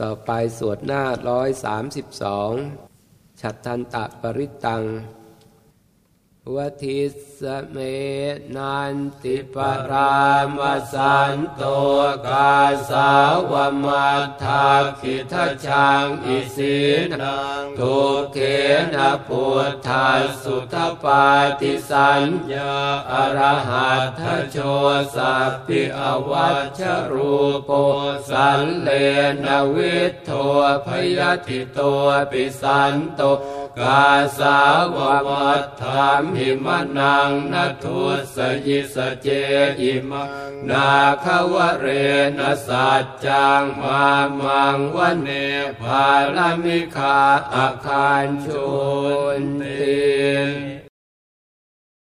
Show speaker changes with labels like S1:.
S1: ต่อไปสวดหน้าร้อยสามสิบสองฉัตทันตะปริตัง วทิสเมนันติปรามสันโตกาสาวมัทธาคิทชังอิสินังทุเขนะพุทธาสุทปาติสัญญาอรหัตโชสัพพิอวัชรูปสันเลนวิทโทพยติโตปิสันโต กาสาววัฏฐามหิมนังนัทุสยิสเจอิมนาคาวเรนสัจจังมามังวันเนภาลมิคาอาคารชุนติ